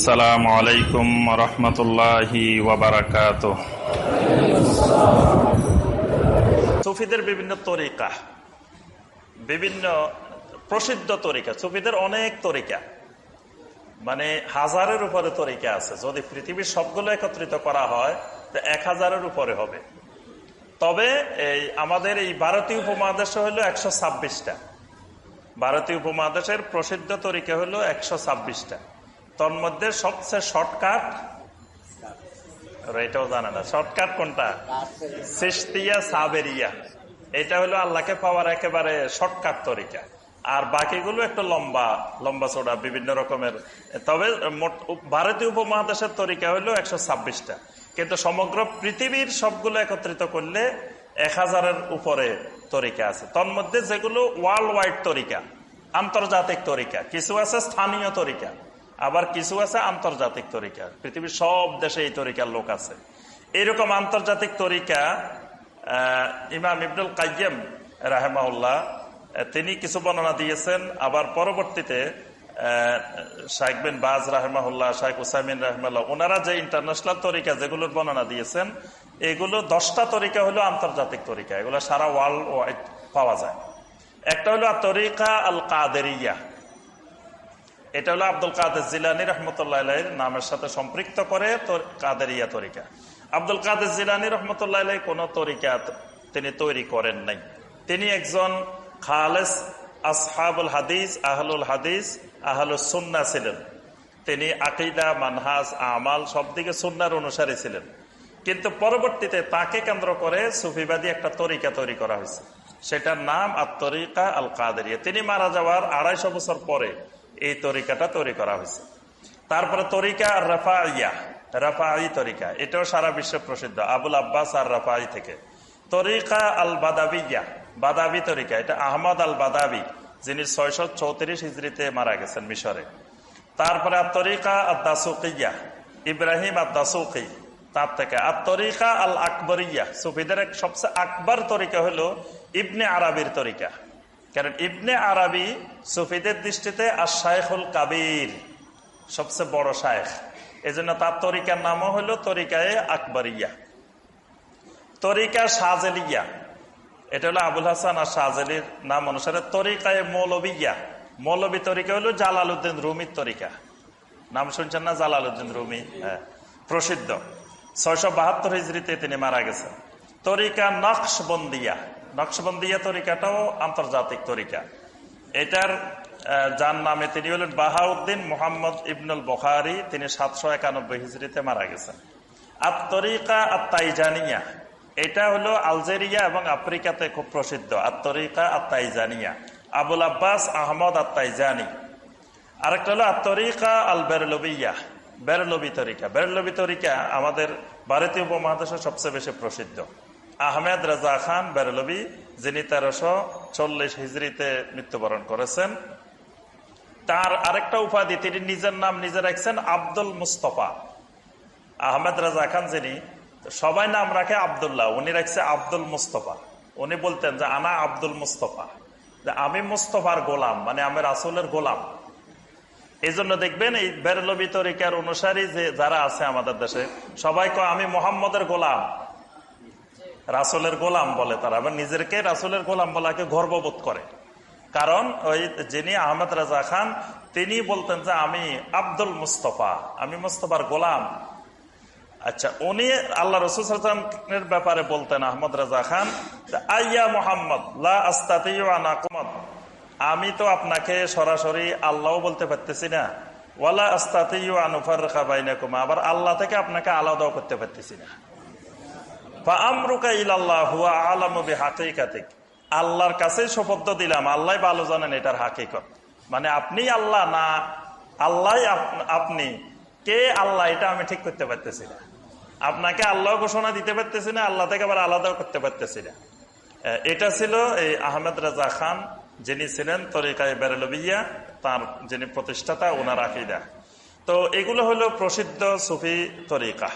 আসসালামু আলাইকুম রহমতুল্লাহি ওবরাকাত সুফিদের বিভিন্ন তরিকা, বিভিন্ন প্রসিদ্ধ তরিকা, সুফিদের অনেক তরিকা মানে হাজারের উপরে তরিকা আছে। যদি পৃথিবীর সবগুলো একত্রিত করা হয়, তো এক হাজারের উপরে হবে। তবে এই আমাদের এই ভারতীয় উপমহাদেশে হলো একশো ছাব্বিশটা। ভারতীয় উপমহাদেশের প্রসিদ্ধ তরিকা হলো একশো ছাব্বিশটা। তন্মধ্যে সবচেয়ে শর্টকাট এটাও জানে না শর্টকাট কোনটা? সিস্তিয়া সাবেরিয়া। এটা হলো আল্লাহকে পাওয়ার একেবারে শর্টকাট তরিকা। আর বাকিগুলো একটু লম্বা লম্বা চোড়া বিভিন্ন রকমের। তবে ভারতীয় উপমহাদেশের তরিকা হলো একশো ছাব্বিশটা। কিন্তু সমগ্র পৃথিবীর সবগুলো একত্রিত করলে এক হাজারের উপরে তরিকা আছে। তন্মধ্যে যেগুলো ওয়ার্ল্ড ওয়াইড তরিকা, আন্তর্জাতিক তরিকা, কিছু আছে স্থানীয় তরিকা। আবার কিছু আছে আন্তর্জাতিক তরিকা। পৃথিবীর সব দেশে এই তরিকার লোক আছে। এরকম আন্তর্জাতিক তরিকা ইমাম ইবনুল কাইম রাহেমাউল্লাহ তিনি কিছু বর্ণনা দিয়েছেন। আবার পরবর্তীতে শাইক বিন বাজ রাহেমাহুল্লাহ শাইক উসাইমিন রাহমাল্লাহ ওনারা যে ইন্টারন্যাশনাল তরিকা যেগুলোর বর্ণনা দিয়েছেন, এগুলো দশটা তরিকা হলো আন্তর্জাতিক তরিকা। এগুলো সারা ওয়ার্ল্ড ওয়াইড পাওয়া যায়। একটা হলো তরিকা আল কাদেরিয়া এটা হলো আব্দুল কাদের জিলানি রহমতুল্লাহ নামের সাথে সম্পৃক্ত করে কাদেরিয়া তরিকা। আব্দুল কাদের জিলানি রহমতুল্লাহ কোন তরিকা তিনি তৈরি করেন নাই। তিনি একজন খালেস আসহাবুল হাদিস, আহলুল হাদিস আহলুল সুন্না ছিলেন। তিনি আকিদা, মানহাজ, আমাল সব দিকে সুন্নার অনুসারী ছিলেন। কিন্তু পরবর্তীতে তাকে কেন্দ্র করে সুফিবাদী একটা তরিকা তৈরি করা হয়েছে। সেটার নাম আত্মরিকা আল কাদেরিয়া তিনি মারা যাওয়ার আড়াইশো বছর পরে এই তরিকাটা তৈরি করা হয়েছে। তারপরে তরিকা আর রাফা ইয়া রাফাই তরিকা, এটাও সারা বিশ্বে প্রসিদ্ধ, আবুল আব্বাস আর রাফা রাফাই থেকে। তরিকা আল বাদাবিয়া বাদাবি তরিকা, এটা আহমদ আল বাদাবি যিনি ছয়শো চৌত্রিশ হিজড়িতে মারা গেছেন মিশরে। তারপরে তরিকা আদাসুকিয়া ইব্রাহিম আদাসুকি তার থেকে। আর তরিকা আল আকবরিয়া সুফিদের সবচেয়ে আকবর তরিকা হলো ইবনে আরবির তরিকা। কারণ ইবনে আরবি সুফিদের দৃষ্টিতে আর শায়েখুল কাবির সবচেয়ে বড় শায়েখ এই জন্য তার তরিকার নামও হলো তরিকায় আকবরিয়া। তরিকা শাহজেলিয়া এটা হলো আবুল হাসান আর শাহজেলির নাম অনুসারে তরিকায় মৌলবিয়া। মৌলবী তরিকা হলো জালাল উদ্দিন রুমির তরিকা। নাম শুনছেন না? জালাল উদ্দিন রুমি হ্যাঁ প্রসিদ্ধ। ছয়শো বাহাত্তর হিজড়িতে তিনি মারা গেছেন। তরিকা নকশবন্দিয়া। নকশবন্দিয়া তরিকাটাও আন্তর্জাতিক তরিকা। এটার যার নামে তিনি হলেন বাহাউদ্দিন মোহাম্মদ ইবনুল বখারি, তিনি সাতশো একানব্বই হিজড়িতে মারা গেছেন। আর তাইজানিয়া এটা হলো আলজেরিয়া এবং আফ্রিকাতে খুব প্রসিদ্ধ। আর তাইজানিয়া আবুল আব্বাস আহমদ আর তাইজানি আরেকটা হলো আর তরিকা আল বেরলবিয়া বেরলবি তরিকা। বেরলবি তরিকা আমাদের ভারতীয় উপমহাদেশের সবচেয়ে বেশি প্রসিদ্ধ। আহমেদ রাজা খান বেরলবি, যিনি তেরোশো চল্লিশ হিজড়িতে মৃত্যুবরণ করেছেন। তার আরেকটা উপাধি তিনি নিজের নাম নিজে রাখছেন আব্দুল মুস্তফা। আহমেদ রাজা খান যিনি, সবাই নাম রাখে আবদুল্লাহ, উনি রাখছে আব্দুল মুস্তফা। উনি বলতেন যে, আনা আব্দুল মুস্তফা। যে, আমি মুস্তফার গোলাম মানে আমি রাসুলের গোলাম। এই জন্য দেখবেন এই বেরলবি তরিকার অনুসারী যে, যারা আছে আমাদের দেশে, সবাই কয়, আমি মোহাম্মদের গোলাম। রাসুলের গোলাম বলে তারা, আবার নিজেকে রাসুলের গোলাম বলাকে গর্ববোধ করে। কারণ ওই যিনি আহমেদ রাজা খান, তিনি বলতেন যে, আমি আব্দুল মুস্তফা, আমি মুস্তফার গোলাম। আচ্ছা উনি আল্লাহ রসুলের ব্যাপারে বলতেন আহমদ রাজা খান আইয়া মোহাম্মদ আমি তো আপনাকে সরাসরি আল্লাহ বলতে পারতেছি না। ওয়ালা আস্তাতিউ আনুফার খাবাইনাকুমা আবার আল্লাহ থেকে আপনাকে আলাদাও করতে পারতেছি না। আল্লাহর কাছে শপথ দিলাম, আল্লাহ ভালো জানেন এটার হাকিকত। মানে আপনি আল্লাহ না আল্লাহ আপনি। কে আল্লাহ, এটা আমি ঠিক করতে পারতেছি না। আপনাকে আল্লাহ ঘোষণা দিতে পারতেছি না, আল্লাহ থেকে আবার আলাদাও করতে পারতেছি না। এটা ছিল এই আহমেদ রাজা খান, যিনি ছিলেন তরিকায় বেরলবিয়া, তার যিনি প্রতিষ্ঠাতা ওনার আকিদা। তো এগুলো হলো প্রসিদ্ধ সুফি তরিকা।